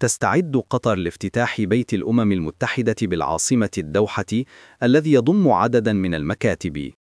تستعد قطر لافتتاح بيت الأمم المتحدة بالعاصمة الدوحة الذي يضم عددا من المكاتب.